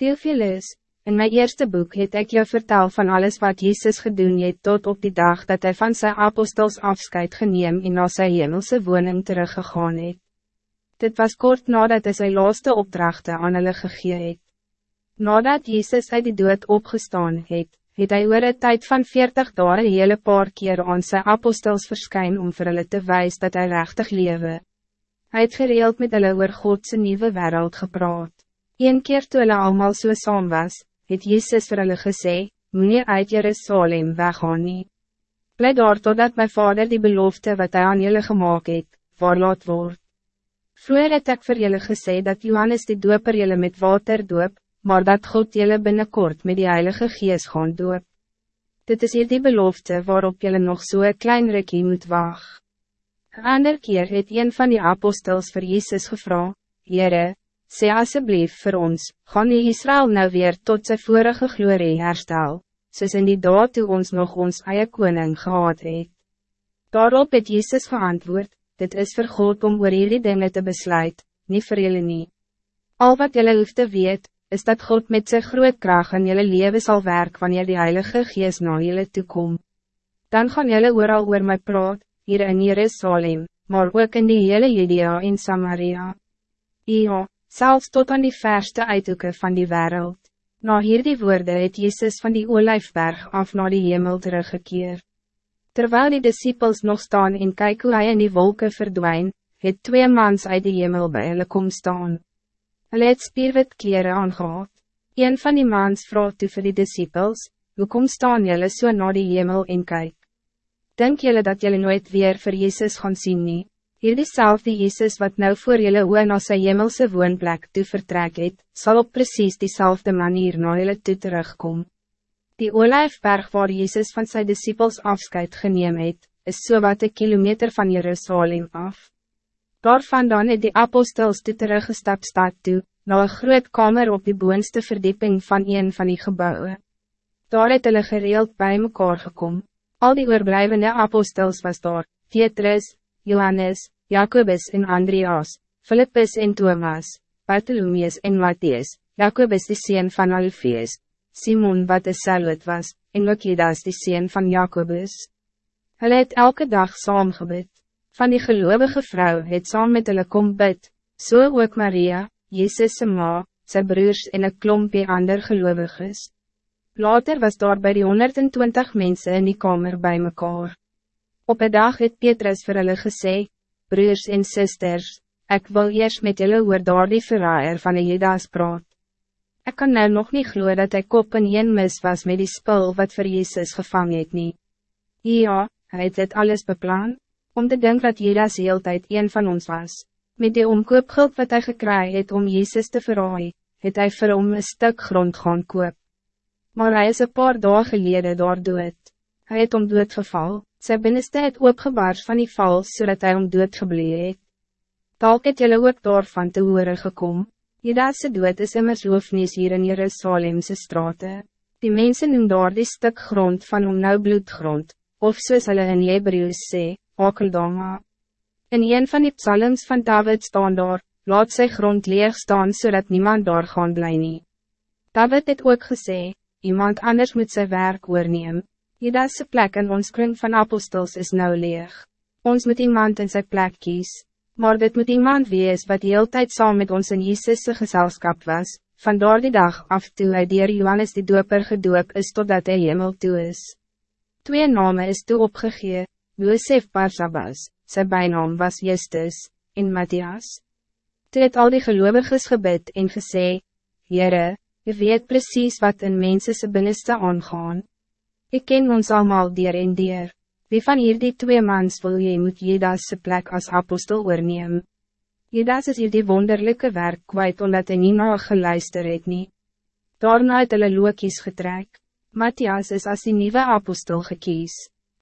Theophilus, in mijn eerste boek het ik jou vertel van alles wat Jezus gedoen het tot op die dag dat hij van zijn apostels afscheid geneem en na sy hemelse woning teruggegaan het. Dit was kort nadat hij zijn laatste opdrachten aan hulle gegee het. Nadat Jezus uit die dood opgestaan het, het hy oor een tyd van 40 dagen een hele paar keer aan sy apostels verskyn om vir hulle te wijs dat hij rechtig lewe. Hij het gereeld met hulle oor Godse nieuwe wereld gepraat. Een keer toe hulle allemaal so saam was, het Jezus vir hulle gesê, Meneer uit Jerusalem weggaan nie. Bly daar totdat my vader die belofte wat hij aan jullie gemaakt het, voorlaat word. Vroeger het ek vir julle gesê dat Johannes die doper julle met water doop, maar dat God julle binnenkort met die Heilige Gees gaan doop. Dit is hier die belofte waarop julle nog so een klein rikkie moet waag. Een ander keer het een van die apostels voor Jezus gevra, Jere, Sê asseblief voor ons, gaan die Israël nou weer tot zijn vorige glorie herstel, soos in die daad toe ons nog ons eie koning gehad het. Daarop het Jezus geantwoord, dit is voor God om oor hierdie dinge te besluit, niet voor jullie nie. Al wat jullie hoeft te weet, is dat God met zijn groot kracht in jullie leven zal werken wanneer die Heilige Geest naar jullie toekom. Dan gaan jullie ooral oor my praat, hier in Jerusalem, maar ook in die hele Judea en Samaria. Ja, zelfs tot aan die verste uithoeken van die wereld. Na hierdie woorde het Jezus van die olijfberg af naar die hemel teruggekeerd. Terwijl die disciples nog staan en kyk hoe hy in die wolken verdwijn, het twee mans uit die hemel bij hulle kom staan. Hulle het spierwit kleren aangehad. Een van die mans vroeg toe vir die disciples, hoe kom staan julle so na die hemel en kyk? Denk julle dat julle nooit weer voor Jezus gaan zien nie? Hier diezelfde Jezus wat nou voor jullie oor na sy hemelse woonplek toe vertrek het, sal op precies diezelfde manier na jullie toe terugkom. Die olijfberg waar Jezus van zijn disciples afscheid geneem het, is so wat een kilometer van Jerusalem af. Daarvan dan het die apostels toe teruggestap stad toe, na een groot kamer op die boonste verdieping van een van die gebouwen. Daar het hulle gereeld bij mekaar gekom. Al die oorblijvende apostels was daar, Petrus, Johannes, Jacobus en Andreas, Philippus en Thomas, Bartholomeus en Matthias, Jacobus de sien van Alpheus, Simon wat de Salot was, en Lokidas de sien van Jacobus. Hulle het elke dag saam gebid. Van die gelovige vrouw het saam met hulle kom bid, so ook Maria, Jezus' ma, sy broers en een klompje ander geloviges. Later was daar bij die 120 mensen in die kamer bij mekaar. Op een dag het Petrus vir hulle gesê, Broers en sisters, ik wil eerst met julle oor daar die verraaier van die Judas praat. Ik kan nou nog niet gloeien dat hij kop in een mis was met die spul wat voor Jezus gevangen het nie. Ja, hij het dit alles beplan, om te denken dat Judas heel tijd een van ons was. Met die omkoopgeld wat hij gekry het om Jezus te verraai, het hij vir hom een stuk grond gaan koop. Maar hij is een paar dagen geleden daar dood. Hij het om dood geval. Sy binneste het oopgebars van die val, zodat hij om dood geblee het. Talk het jylle ook daarvan te hore gekom. Jedase dood is immers hoofnis hier in Jerusalemse straten. Die mensen noem daar die stuk grond van om nou bloedgrond, of soos hulle in Hebrews sê, Akeldama. In een van die psalms van David staan daar, laat sy grond leeg staan zodat niemand daar gaan bly nie. David het ook gesê, iemand anders moet zijn werk oorneem. Judase plek in ons kring van apostels is nou leeg. Ons moet iemand in zijn plek kies, maar dit moet iemand wees wat die tijd saam met ons in Jesus' gezelschap was, van die dag af toe hy dier Johannes die doper gedoop is totdat hij hemel toe is. Twee namen is toe opgegee, Josef Barsabas, zijn bijnaam was Justus, en Matthias. Toe het al die geloviges gebid en gesê, Jere, je weet precies wat in mensense binnenste aangaan. Ik ken ons allemaal dier en dier. Wie van hier die twee mans wil jy moet Jedas plek als apostel oorneem? Jedas is hier die wonderlijke werk kwijt omdat hy nie na geluister het nie. Daarna het hulle lookies getrek. Matthias is als die nieuwe apostel gekies.